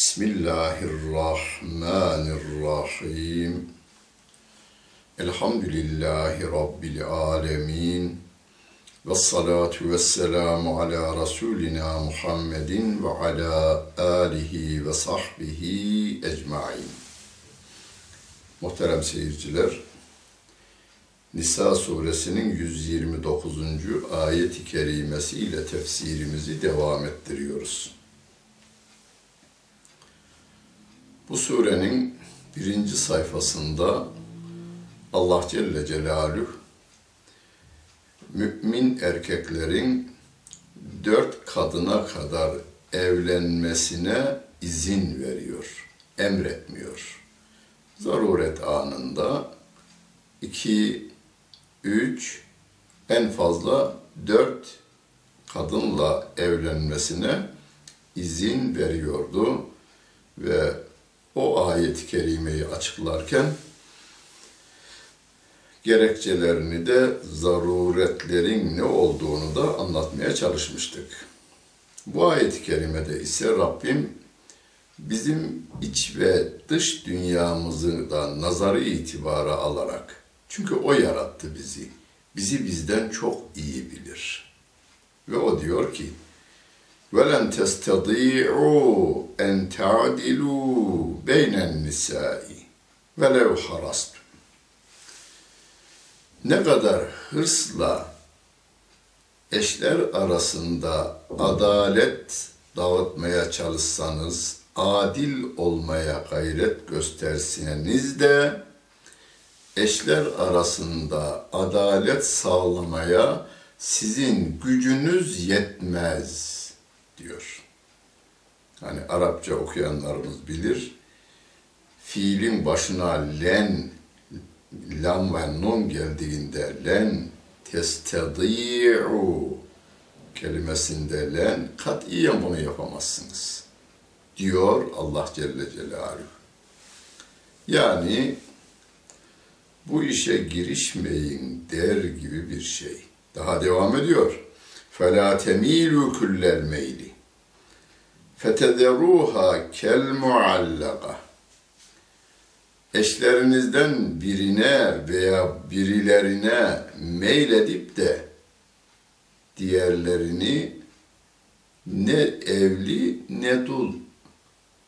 Bismillahirrahmanirrahim. Elhamdülillahi Rabbil alemin. Ve salatu ve selamu ala Resulina Muhammedin ve ala alihi ve sahbihi ecmain. Muhterem seyirciler, Nisa suresinin 129. ayet-i kerimesi ile tefsirimizi devam ettiriyoruz. Bu surenin birinci sayfasında Allah Celle Celaluhu mümin erkeklerin dört kadına kadar evlenmesine izin veriyor, emretmiyor. Zaruret anında iki, üç, en fazla dört kadınla evlenmesine izin veriyordu ve ayet-i kerimeyi açıklarken gerekçelerini de zaruretlerin ne olduğunu da anlatmaya çalışmıştık. Bu ayet-i kerimede ise Rabbim bizim iç ve dış dünyamızı da nazarı itibara alarak çünkü o yarattı bizi. Bizi bizden çok iyi bilir. Ve o diyor ki وَلَنْ تَسْتَضِيعُوا اَنْ تَعْدِلُوا بَيْنَ النِّسَاءِ وَلَوْ حَرَصْتُمْ Ne kadar hırsla eşler arasında adalet dağıtmaya çalışsanız, adil olmaya gayret gösterseniz de eşler arasında adalet sağlamaya sizin gücünüz yetmez diyor. Hani Arapça okuyanlarımız bilir. Fiilin başına len, lam ve nun geldiğinde len testedi'u kelimesinde len katiyen bunu yapamazsınız. Diyor Allah Celle Celaluhu. Yani bu işe girişmeyin der gibi bir şey. Daha devam ediyor. فَلَا تَم۪يلُوا كُلَّ الْمَيْلِ فَتَذَرُوهَا كَالْمُعَلَّقَةِ eşlerinizden birine veya birilerine meyledip de diğerlerini ne evli ne dul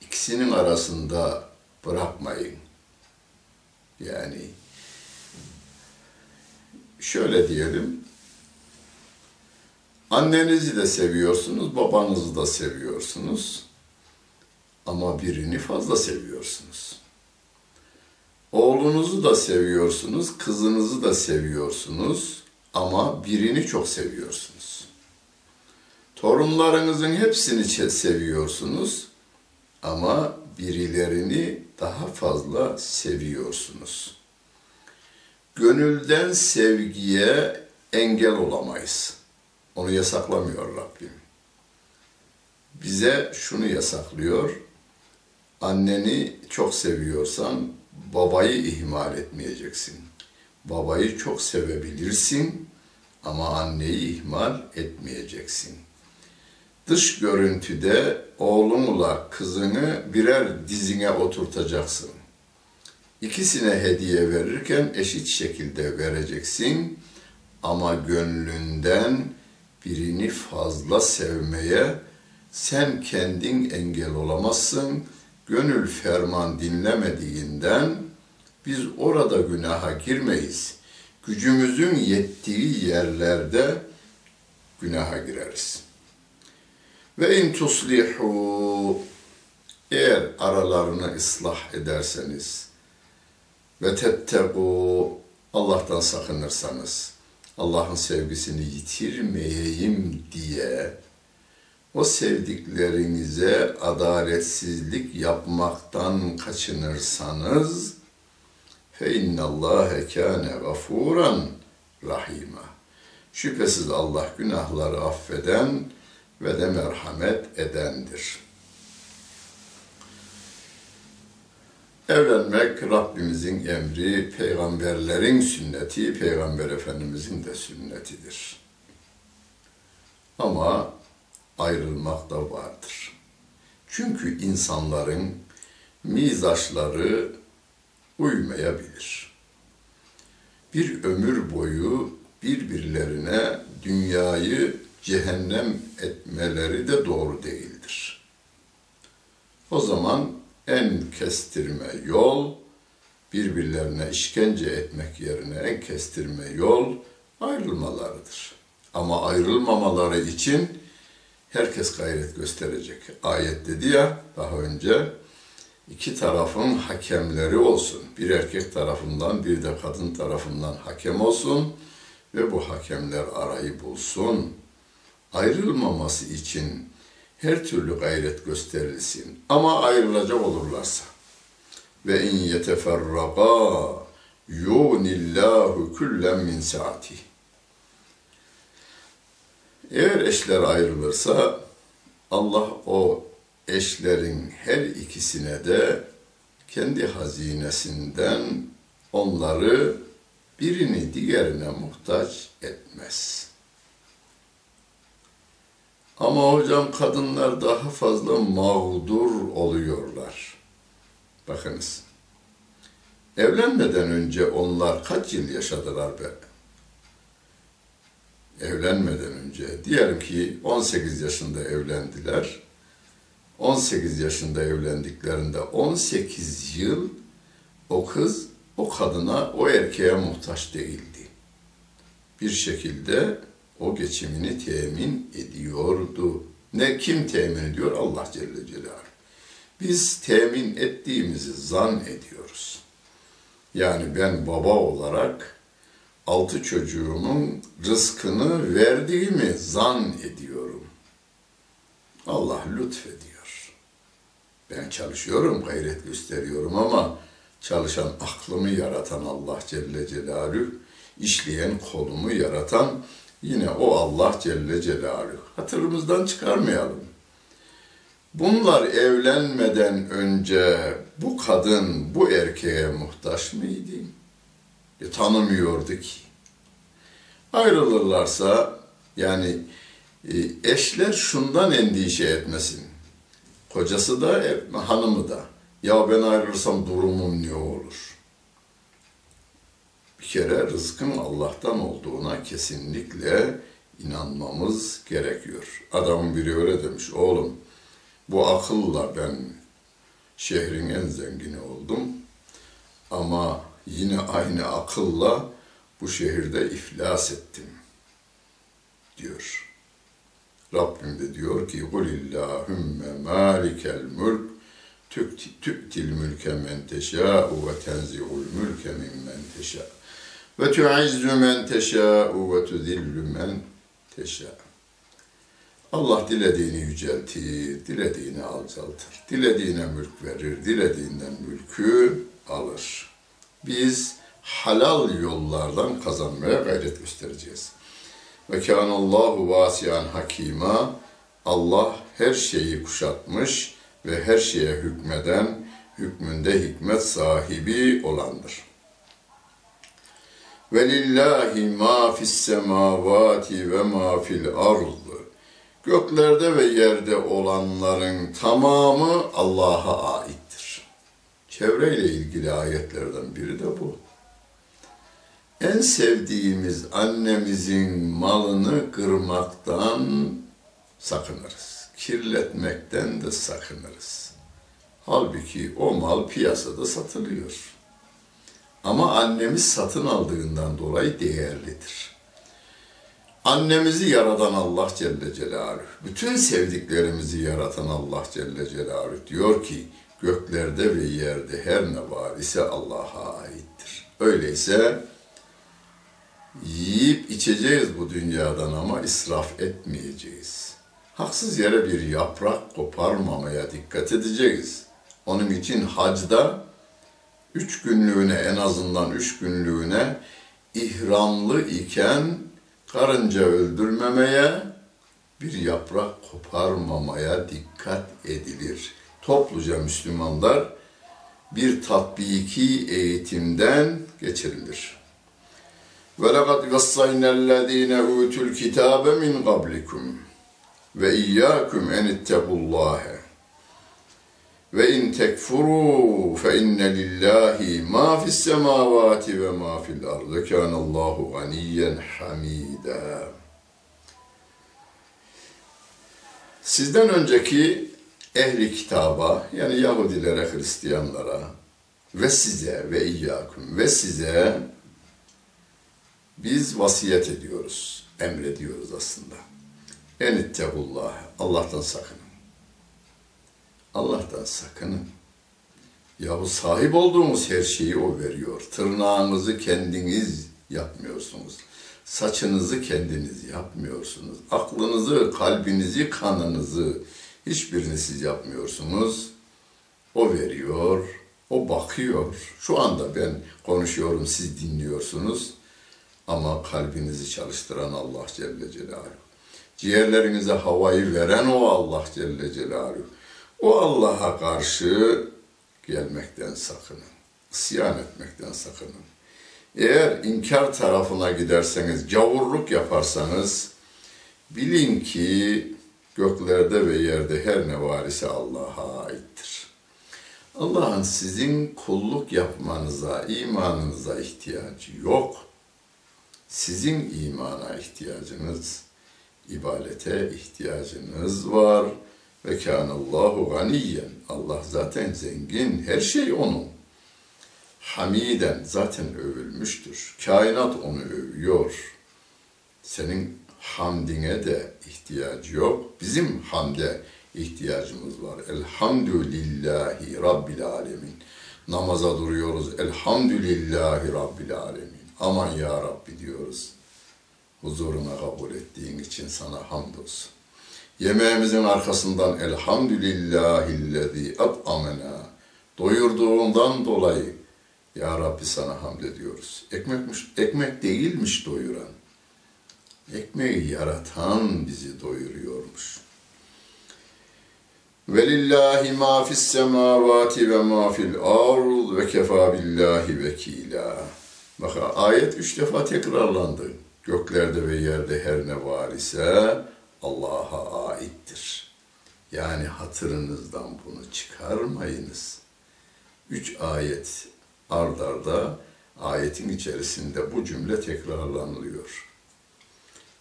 ikisinin arasında bırakmayın. Yani şöyle diyelim. Annenizi de seviyorsunuz, babanızı da seviyorsunuz. Ama birini fazla seviyorsunuz. Oğlunuzu da seviyorsunuz, kızınızı da seviyorsunuz ama birini çok seviyorsunuz. Torunlarınızın hepsini seviyorsunuz ama birilerini daha fazla seviyorsunuz. Gönülden sevgiye engel olamayız. Onu yasaklamıyor Rabbim. Bize şunu yasaklıyor. Anneni çok seviyorsan babayı ihmal etmeyeceksin. Babayı çok sevebilirsin ama anneyi ihmal etmeyeceksin. Dış görüntüde oğlunla kızını birer dizine oturtacaksın. İkisine hediye verirken eşit şekilde vereceksin ama gönlünden birini fazla sevmeye sen kendin engel olamazsın. Gönül ferman dinlemediğinden biz orada günaha girmeyiz. Gücümüzün yettiği yerlerde günaha gireriz. Ve in tuslihu eğer aralarını ıslah ederseniz ve tettegu Allah'tan sakınırsanız Allah'ın sevgisini yitirmeyeyim diye o sevdiklerinize adaletsizlik yapmaktan kaçınırsanız fe innallâhe kâne gafûran rahîmâ. Şüphesiz Allah günahları affeden ve de merhamet edendir. Evlenmek Rabbimizin emri, peygamberlerin sünneti, peygamber efendimizin de sünnetidir. Ama ayrılmak da vardır. Çünkü insanların mizaçları uymayabilir. Bir ömür boyu birbirlerine dünyayı cehennem etmeleri de doğru değildir. O zaman en kestirme yol birbirlerine işkence etmek yerine en kestirme yol ayrılmalarıdır. Ama ayrılmamaları için herkes gayret gösterecek. Ayet dedi ya daha önce iki tarafın hakemleri olsun. Bir erkek tarafından bir de kadın tarafından hakem olsun ve bu hakemler arayı bulsun. Ayrılmaması için her türlü gayret gösterilsin. Ama ayrılacak olurlarsa ve in yeteferraga yunillahu kullen min saati. Eğer eşler ayrılırsa Allah o eşlerin her ikisine de kendi hazinesinden onları birini diğerine muhtaç etmez.'' Ama hocam kadınlar daha fazla mağdur oluyorlar. Bakınız. Evlenmeden önce onlar kaç yıl yaşadılar be? Evlenmeden önce. Diyelim ki 18 yaşında evlendiler. 18 yaşında evlendiklerinde 18 yıl o kız o kadına, o erkeğe muhtaç değildi. Bir şekilde o geçimini temin ediyordu. Ne kim temin ediyor? Allah Celle Celaluhu. Biz temin ettiğimizi zan ediyoruz. Yani ben baba olarak altı çocuğumun rızkını verdiğimi zan ediyorum. Allah lütfediyor. Ben çalışıyorum, gayret gösteriyorum ama çalışan aklımı yaratan Allah Celle Celaluhu, işleyen kolumu yaratan Yine o Allah Celle Celaluhu. Hatırımızdan çıkarmayalım. Bunlar evlenmeden önce bu kadın bu erkeğe muhtaç mıydı? E, tanımıyordu ki. Ayrılırlarsa yani e, eşler şundan endişe etmesin. Kocası da hanımı da. Ya ben ayrılırsam durumum ne olur? Bir kere rızkın Allah'tan olduğuna kesinlikle inanmamız gerekiyor. Adamın biri öyle demiş, oğlum bu akılla ben şehrin en zengini oldum ama yine aynı akılla bu şehirde iflas ettim diyor. Rabbim de diyor ki قُلِ اللّٰهُمَّ مَالِكَ الْمُلْكِ تُؤْتِي الْمُلْكَ مَنْ تَشَاءُ وَتَنْزِعُ الْمُلْكَ مِمَّنْ تَشَاءُ ve tu'izzu men teşâ'u ve tuzillu men teşâ'u. Allah dilediğini yüceltir, dilediğini alçaltır, dilediğine mülk verir, dilediğinden mülkü alır. Biz halal yollardan kazanmaya gayret göstereceğiz. Ve kânallâhu vâsiyan hakîmâ. Allah her şeyi kuşatmış ve her şeye hükmeden, hükmünde hikmet sahibi olandır.'' Ve lillahi ma fis semavati ve ma fil. Göklerde ve yerde olanların tamamı Allah'a aittir. Çevreyle ilgili ayetlerden biri de bu en sevdiğimiz annemizin malını kırmaktan sakınırız. Kirletmekten de sakınırız. Halbuki o mal piyasada satılıyor. Ama annemiz satın aldığından dolayı değerlidir. Annemizi yaratan Allah Celle Celaluhu, bütün sevdiklerimizi yaratan Allah Celle Celaluhu diyor ki, göklerde ve yerde her ne var ise Allah'a aittir. Öyleyse Yiyip içeceğiz bu dünyadan ama israf etmeyeceğiz. Haksız yere bir yaprak koparmamaya dikkat edeceğiz. Onun için hacda üç günlüğüne en azından üç günlüğüne ihramlı iken karınca öldürmemeye, bir yaprak koparmamaya dikkat edilir. Topluca Müslümanlar bir tatbiki eğitimden geçirilir. Ve lekad gassayna utul kitabe min qablikum ve iyyakum en ittakullaha ve in tekfuru fe inne lillahi ma fis semavati ve ma fil ardı kana Allahu ganiyen hamida. Sizden önceki ehli kitaba yani Yahudilere, Hristiyanlara ve size ve iyyakum ve size biz vasiyet ediyoruz, emrediyoruz aslında. En ittegullah, Allah'tan sakın. Allah'tan sakının. Yahu sahip olduğumuz her şeyi o veriyor. Tırnağınızı kendiniz yapmıyorsunuz. Saçınızı kendiniz yapmıyorsunuz. Aklınızı, kalbinizi, kanınızı hiçbirini siz yapmıyorsunuz. O veriyor, o bakıyor. Şu anda ben konuşuyorum, siz dinliyorsunuz. Ama kalbinizi çalıştıran Allah Celle Celaluhu. Ciğerlerinize havayı veren o Allah Celle Celaluhu. O Allah'a karşı gelmekten sakının. İsyan etmekten sakının. Eğer inkar tarafına giderseniz, gavurluk yaparsanız bilin ki göklerde ve yerde her ne var ise Allah'a aittir. Allah'ın sizin kulluk yapmanıza, imanınıza ihtiyacı yok. Sizin imana ihtiyacınız, ibadete ihtiyacınız var. Ve kânallâhu ganiyen. Allah zaten zengin, her şey onun. Hamiden zaten övülmüştür. Kainat onu övüyor. Senin hamdine de ihtiyacı yok. Bizim hamde ihtiyacımız var. Elhamdülillahi Rabbil Alemin. Namaza duruyoruz. Elhamdülillahi Rabbil Alemin. Aman ya Rabbi diyoruz. Huzuruna kabul ettiğin için sana hamdolsun. Yemeğimizin arkasından elhamdülillahillezî at'amena doyurduğundan dolayı ya Rabbi sana hamd ediyoruz. Ekmekmiş, ekmek değilmiş doyuran. Ekmeği yaratan bizi doyuruyormuş. Velillahi ma fis semavati ve ma fil ard ve kefa billahi vekila. Bak ayet üç defa tekrarlandı. Göklerde ve yerde her ne var ise Allah'a aittir. Yani hatırınızdan bunu çıkarmayınız. Üç ayet ard arda ayetin içerisinde bu cümle tekrarlanılıyor.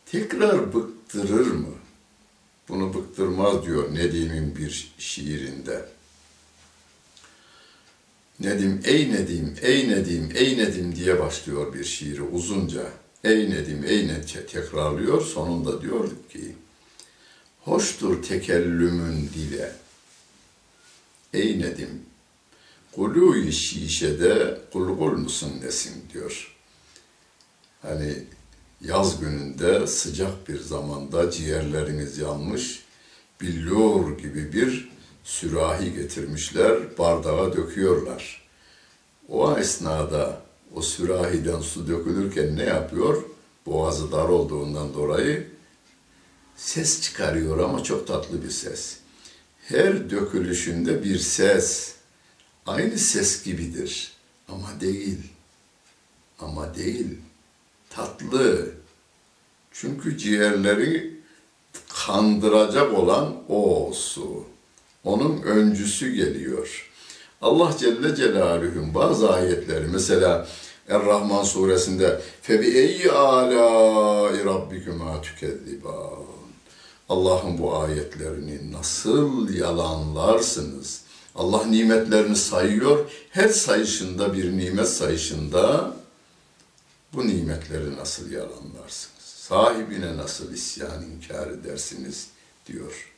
Tekrar bıktırır mı? Bunu bıktırmaz diyor Nedim'in bir şiirinde. Nedim, ey Nedim, ey Nedim, ey Nedim diye başlıyor bir şiiri uzunca. Ey Nedim, ey Nedim tekrarlıyor. Sonunda diyor ki, hoştur tekellümün dile. Ey Nedim, kuluyu şişede kulgul musun nesin diyor. Hani yaz gününde sıcak bir zamanda ciğerleriniz yanmış, billur gibi bir sürahi getirmişler, bardağa döküyorlar. O esnada o sürahiden su dökülürken ne yapıyor? Boğazı dar olduğundan dolayı ses çıkarıyor ama çok tatlı bir ses. Her dökülüşünde bir ses, aynı ses gibidir ama değil. Ama değil. Tatlı. Çünkü ciğerleri kandıracak olan o su. Onun öncüsü geliyor. Allah Celle Celaluhu'nun bazı ayetleri mesela Er-Rahman suresinde febi eyyi ala rabbikuma tükezziban. Allah'ın bu ayetlerini nasıl yalanlarsınız? Allah nimetlerini sayıyor. Her sayışında bir nimet sayışında bu nimetleri nasıl yalanlarsınız? Sahibine nasıl isyan inkar edersiniz diyor.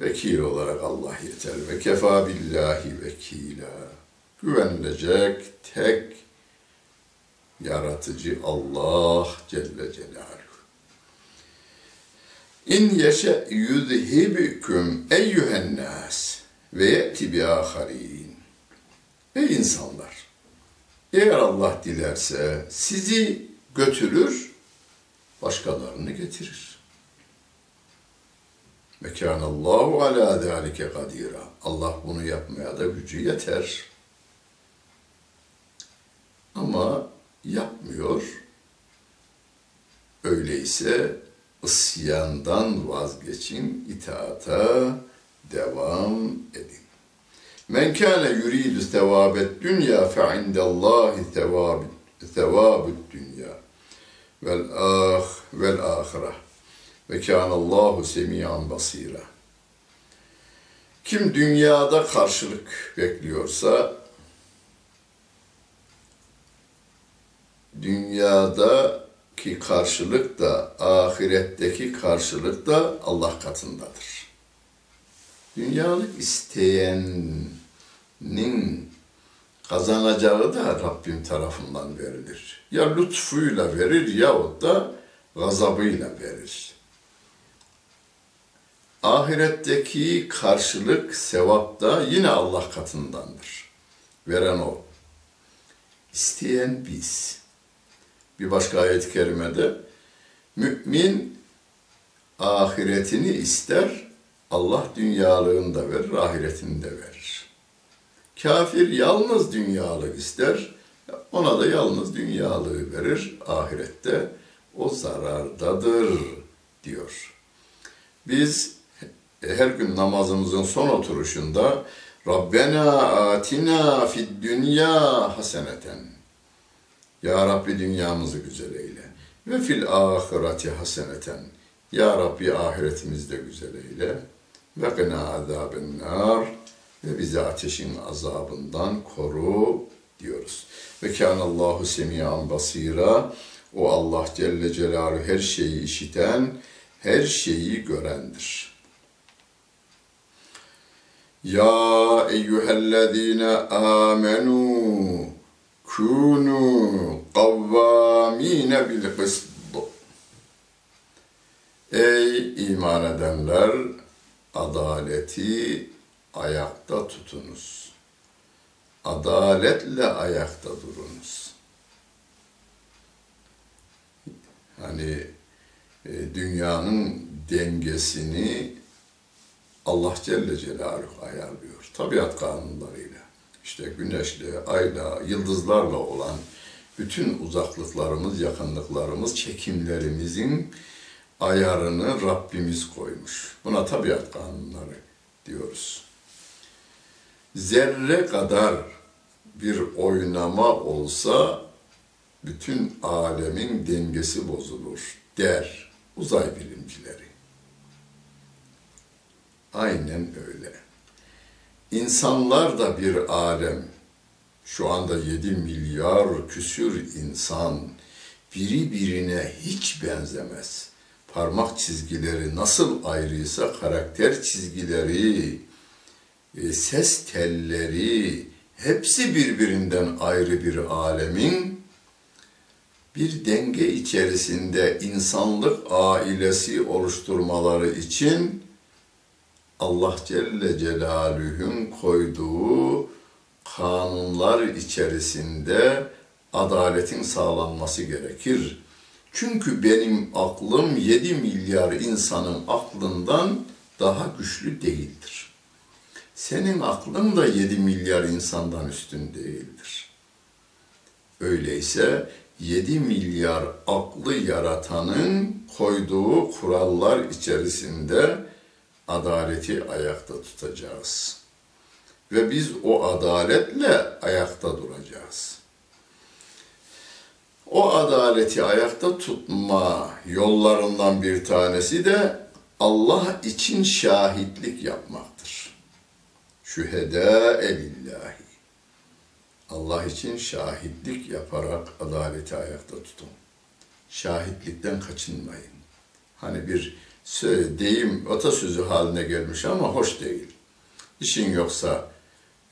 Vekil olarak Allah yeter ve kefa billahi vekila. Güvenilecek tek yaratıcı Allah Celle Celaluhu. İn yeşe yuzhibüküm eyyühen nas ve ye'ti bi aharin. Ey insanlar! Eğer Allah dilerse sizi götürür, başkalarını getirir. Mekanallahu ala zalike kadira. Allah bunu yapmaya da gücü yeter. Ama yapmıyor. Öyleyse isyandan vazgeçin, itaata devam edin. Men kâne yuridu sevâbet dünya fe indellâhi sevâbut dünya vel ah vel ahireh ve kânallahu semiyan basira. Kim dünyada karşılık bekliyorsa dünyadaki karşılık da ahiretteki karşılık da Allah katındadır. Dünyalık isteyenin kazanacağı da Rabbim tarafından verilir. Ya lütfuyla verir yahut da gazabıyla verir. Ahiretteki karşılık sevap da yine Allah katındandır. Veren o. İsteyen biz. Bir başka ayet-i kerimede mümin ahiretini ister, Allah dünyalığını da verir, ahiretini de verir. Kafir yalnız dünyalık ister, ona da yalnız dünyalığı verir, ahirette o zarardadır diyor. Biz her gün namazımızın son oturuşunda Rabbena atina fid dünya haseneten. Ya Rabbi dünyamızı güzel eyle. Ve fil ahireti haseneten. Ya Rabbi ahiretimizi de güzel eyle. Ve gına azaben nar. Ve bizi ateşin azabından koru diyoruz. Ve kânallahu semiyan basira. O Allah Celle Celaluhu her şeyi işiten, her şeyi görendir. Ya eyyühellezine amenu kunu kavvamine bil kısd. Ey iman edenler adaleti ayakta tutunuz. Adaletle ayakta durunuz. Hani e, dünyanın dengesini Allah Celle Celaluhu ayarlıyor. Tabiat kanunlarıyla. İşte güneşle, ayla, yıldızlarla olan bütün uzaklıklarımız, yakınlıklarımız, çekimlerimizin ayarını Rabbimiz koymuş. Buna tabiat kanunları diyoruz. zerre kadar bir oynama olsa bütün alemin dengesi bozulur der uzay bilimcileri. Aynen öyle. İnsanlar da bir alem. Şu anda 7 milyar küsür insan biri birine hiç benzemez. Parmak çizgileri nasıl ayrıysa karakter çizgileri, e, ses telleri hepsi birbirinden ayrı bir alemin bir denge içerisinde insanlık ailesi oluşturmaları için Allah Celle Celaluhu'nun koyduğu kanunlar içerisinde adaletin sağlanması gerekir. Çünkü benim aklım 7 milyar insanın aklından daha güçlü değildir. Senin aklın da 7 milyar insandan üstün değildir. Öyleyse 7 milyar aklı yaratanın koyduğu kurallar içerisinde adaleti ayakta tutacağız. Ve biz o adaletle ayakta duracağız. O adaleti ayakta tutma yollarından bir tanesi de Allah için şahitlik yapmaktır. Şühedâ elillahi. Allah için şahitlik yaparak adaleti ayakta tutun. Şahitlikten kaçınmayın. Hani bir deyim atasözü haline gelmiş ama hoş değil. İşin yoksa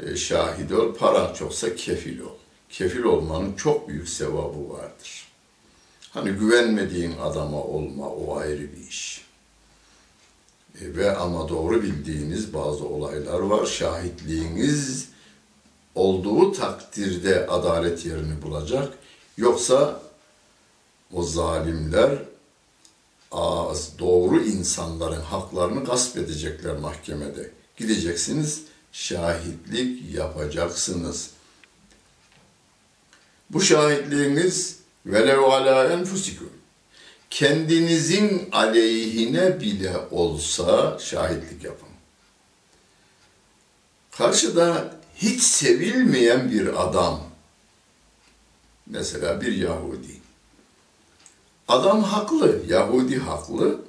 e, şahit ol, paran çoksa kefil ol. Kefil olmanın çok büyük sevabı vardır. Hani güvenmediğin adama olma o ayrı bir iş. E, ve ama doğru bildiğiniz bazı olaylar var. Şahitliğiniz olduğu takdirde adalet yerini bulacak. Yoksa o zalimler doğru insanların haklarını gasp edecekler mahkemede. Gideceksiniz, şahitlik yapacaksınız. Bu şahitliğiniz velev ala enfusikum kendinizin aleyhine bile olsa şahitlik yapın. Karşıda hiç sevilmeyen bir adam, mesela bir Yahudi, Adam haklı, Yahudi haklı,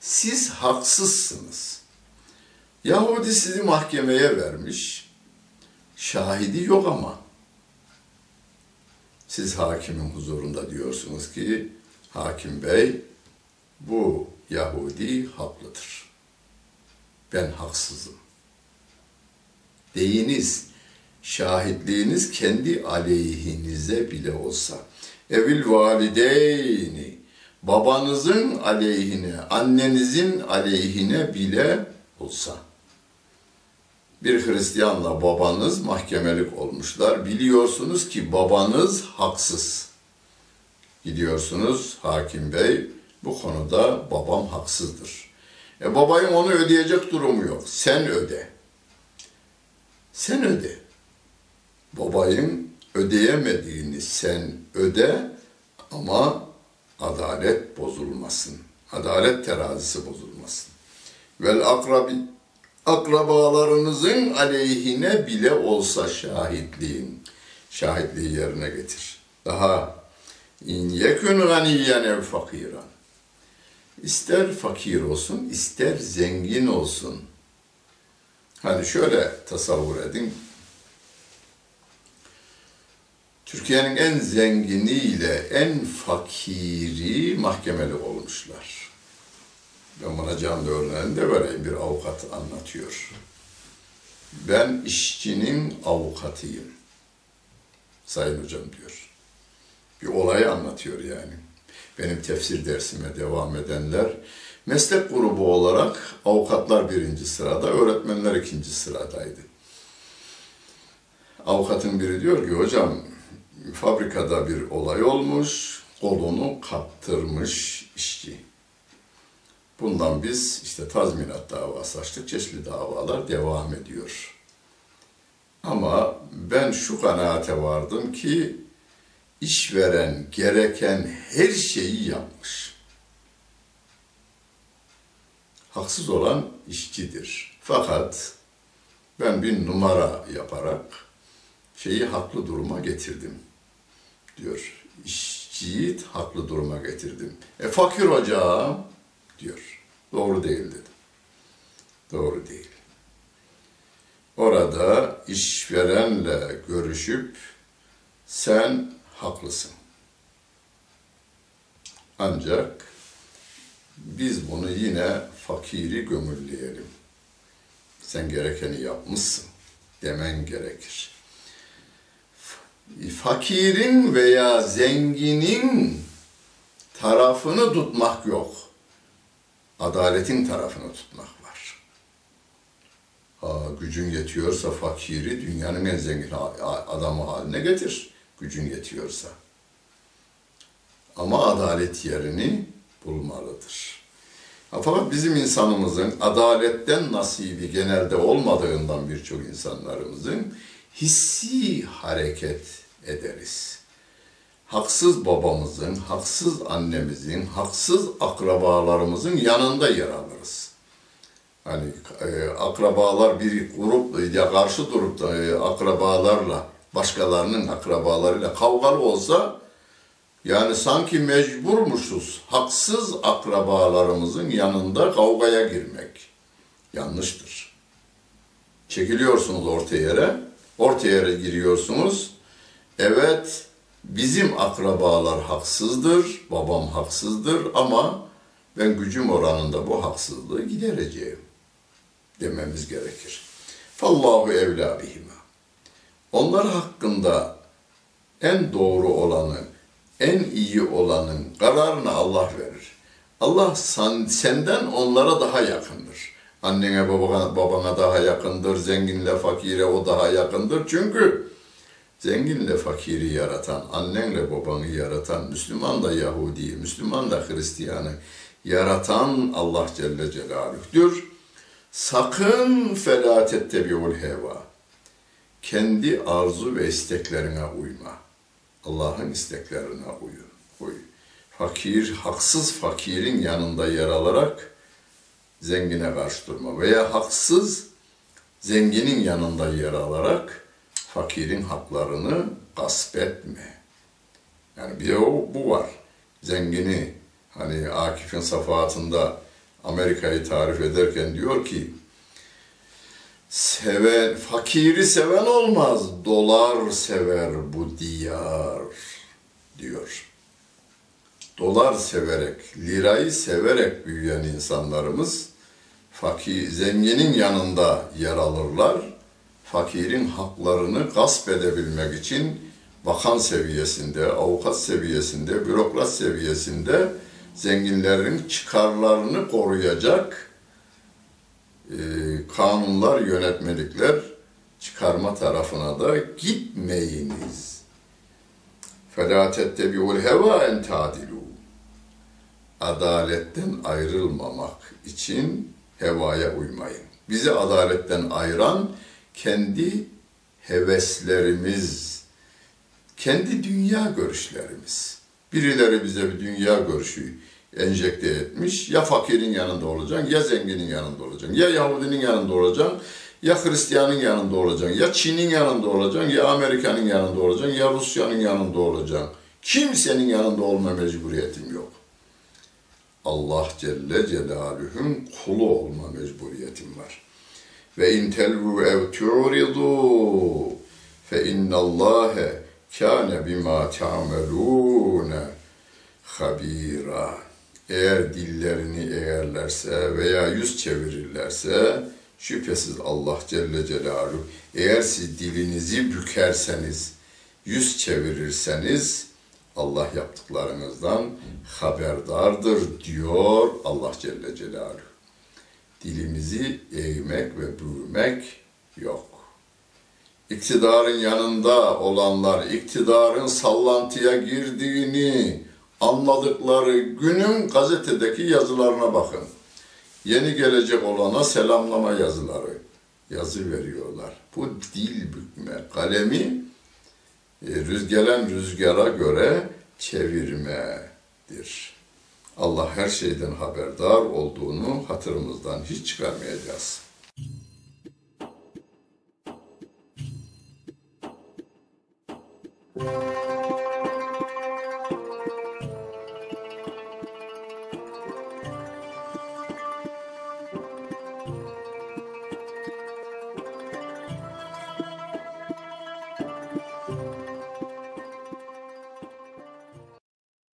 siz haksızsınız. Yahudi sizi mahkemeye vermiş, şahidi yok ama. Siz hakimin huzurunda diyorsunuz ki, hakim bey, bu Yahudi haklıdır. Ben haksızım. Deyiniz, şahitliğiniz kendi aleyhinize bile olsa. Evil valideyni babanızın aleyhine, annenizin aleyhine bile olsa. Bir Hristiyanla babanız mahkemelik olmuşlar. Biliyorsunuz ki babanız haksız. Gidiyorsunuz hakim bey bu konuda babam haksızdır. E babayın onu ödeyecek durumu yok. Sen öde. Sen öde. Babayın ödeyemediğini sen öde ama adalet bozulmasın. Adalet terazisi bozulmasın. Vel akrabi akrabalarınızın aleyhine bile olsa şahitliğin şahitliği yerine getir. Daha in yekun ganiyen ev fakiran. İster fakir olsun, ister zengin olsun. Hani şöyle tasavvur edin. Türkiye'nin en zenginiyle en fakiri mahkemeli olmuşlar. Ben buna canlı örneğini de vereyim. Bir avukat anlatıyor. Ben işçinin avukatıyım. Sayın hocam diyor. Bir olayı anlatıyor yani. Benim tefsir dersime devam edenler meslek grubu olarak avukatlar birinci sırada, öğretmenler ikinci sıradaydı. Avukatın biri diyor ki hocam fabrikada bir olay olmuş, kolunu kaptırmış işçi. Bundan biz işte tazminat davası açtık, çeşitli davalar devam ediyor. Ama ben şu kanaate vardım ki işveren gereken her şeyi yapmış. Haksız olan işçidir. Fakat ben bir numara yaparak şeyi haklı duruma getirdim diyor. İşçiyi haklı duruma getirdim. E fakir hocam diyor. Doğru değil dedim. Doğru değil. Orada işverenle görüşüp sen haklısın. Ancak biz bunu yine fakiri gömülleyelim. Sen gerekeni yapmışsın demen gerekir. Fakirin veya zenginin tarafını tutmak yok. Adaletin tarafını tutmak var. Ha, gücün yetiyorsa fakiri dünyanın en zengin adamı haline getir. Gücün yetiyorsa. Ama adalet yerini bulmalıdır. Fakat bizim insanımızın adaletten nasibi genelde olmadığından birçok insanlarımızın hissi hareket ederiz. Haksız babamızın, haksız annemizin, haksız akrabalarımızın yanında yer alırız. Hani e, akrabalar bir grup ya karşı durup da e, akrabalarla, başkalarının akrabalarıyla kavgalı olsa yani sanki mecburmuşuz haksız akrabalarımızın yanında kavgaya girmek. Yanlıştır. Çekiliyorsunuz orta yere, orta yere giriyorsunuz. Evet, bizim akrabalar haksızdır, babam haksızdır ama ben gücüm oranında bu haksızlığı gidereceğim dememiz gerekir. Fallahu evlâ bihima. Onlar hakkında en doğru olanı, en iyi olanın kararını Allah verir. Allah senden onlara daha yakındır. Annene babana, babana daha yakındır, zenginle fakire o daha yakındır. Çünkü zenginle fakiri yaratan, annenle babanı yaratan, Müslüman da Yahudi, Müslüman da Hristiyanı yaratan Allah Celle Celaluh'tür. Sakın felatet tebiul heva. Kendi arzu ve isteklerine uyma. Allah'ın isteklerine uyun. Uy. Fakir, haksız fakirin yanında yer alarak zengine karşı durma veya haksız zenginin yanında yer alarak fakirin haklarını gasp etme. Yani bir de o, bu var. Zengini hani Akif'in safahatında Amerika'yı tarif ederken diyor ki seven, fakiri seven olmaz, dolar sever bu diyar diyor. Dolar severek, lirayı severek büyüyen insanlarımız fakir, zenginin yanında yer alırlar Fakirin haklarını gasp edebilmek için bakan seviyesinde, avukat seviyesinde, bürokrat seviyesinde zenginlerin çıkarlarını koruyacak e, kanunlar, yönetmelikler çıkarma tarafına da gitmeyiniz. فَلَا تَتَّبِعُوا الْهَوَا اَنْ تَعْدِلُوا Adaletten ayrılmamak için hevaya uymayın. Bizi adaletten ayıran kendi heveslerimiz, kendi dünya görüşlerimiz. Birileri bize bir dünya görüşü enjekte etmiş. Ya fakirin yanında olacaksın, ya zenginin yanında olacaksın. Ya Yahudinin yanında olacaksın, ya Hristiyanın yanında olacaksın. Ya Çin'in yanında olacaksın, ya Amerika'nın yanında olacaksın, ya Rusya'nın yanında olacaksın. Kimsenin yanında olma mecburiyetim yok. Allah Celle Celaluhu'nun kulu olma mecburiyetim var. Ve in telvu ev tu'ridu fe innallâhe kâne bimâ ta'melûne habira. Eğer dillerini eğerlerse veya yüz çevirirlerse şüphesiz Allah Celle Celaluhu eğer siz dilinizi bükerseniz, yüz çevirirseniz Allah yaptıklarınızdan haberdardır diyor Allah Celle Celaluhu. Dilimizi eğmek ve büyümek yok. İktidarın yanında olanlar iktidarın sallantıya girdiğini anladıkları günün gazetedeki yazılarına bakın. Yeni gelecek olana selamlama yazıları yazı veriyorlar. Bu dil bükme, kalemi e, gelen rüzgara göre çevirmedir. Allah her şeyden haberdar olduğunu hatırımızdan hiç çıkarmayacağız. Müzik